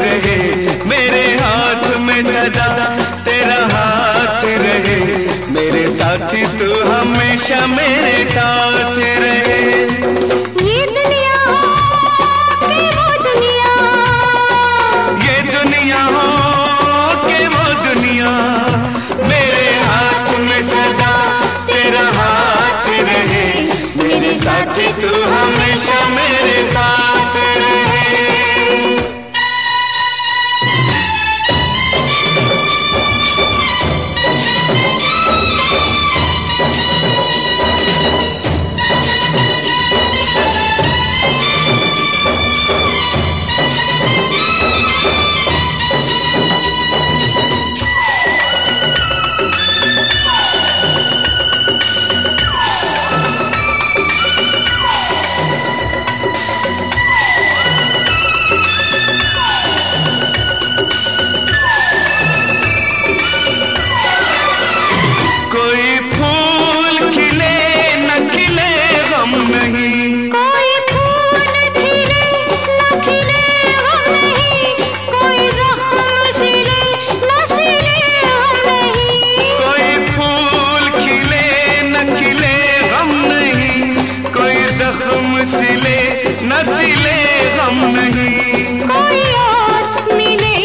रहे। मेरे हाथ में सदा तेरा हाथ रहे। मेरे साथी तू हमेशा मेरे साथ रहे। ये दुनिया हो कि वो दुनिया। ये दुनिया हो के वो दुनिया। मेरे हाथ में सदा तेरा हाथ रहे। मेरे साथी तू हमेशा मेरे साथ रहे। न सिले हम नहीं। कोई और मिले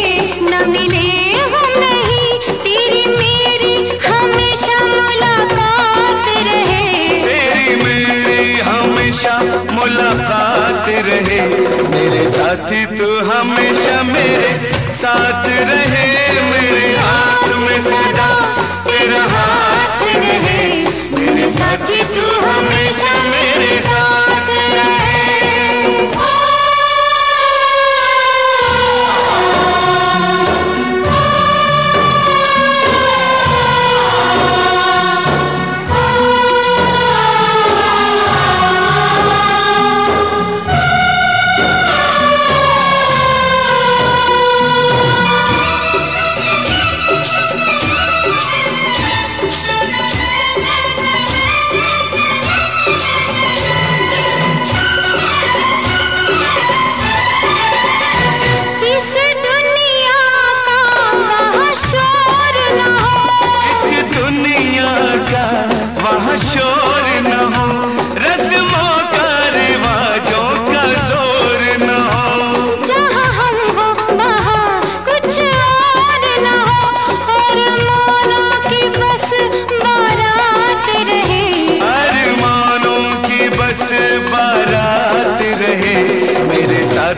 न मिले हम नहीं। तेरी मेरी हमेशा मुलाकात रहे। तेरी मेरी हमेशा मुलाकात रहे। मेरे साथी तू हमेशा मेरे साथ रहे। मेरे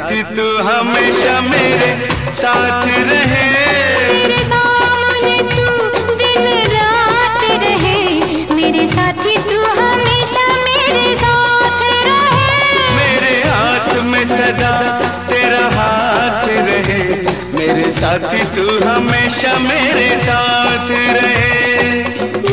साथी तू हमेशा मेरे साथ रहे। मेरे सामने तू दिन रात रहे। मेरे साथी तू हमेशा मेरे साथ रहे। मेरे हाथ में सदा तेरा हाथ रहे। मेरे साथी तू हमेशा मेरे साथ रहे।